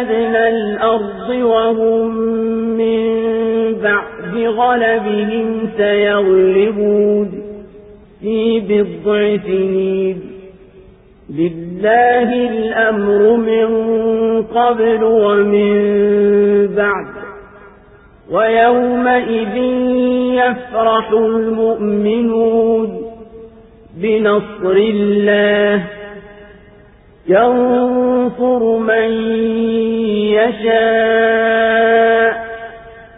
أدنى الأرض وهم من بعد غلبهم سيغلبون في بضع سنين لله الأمر من قبل ومن بعد ويومئذ يفرح المؤمنون بنصر الله ينصر من يشاء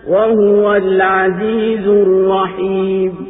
وهو العزيز الرحيم.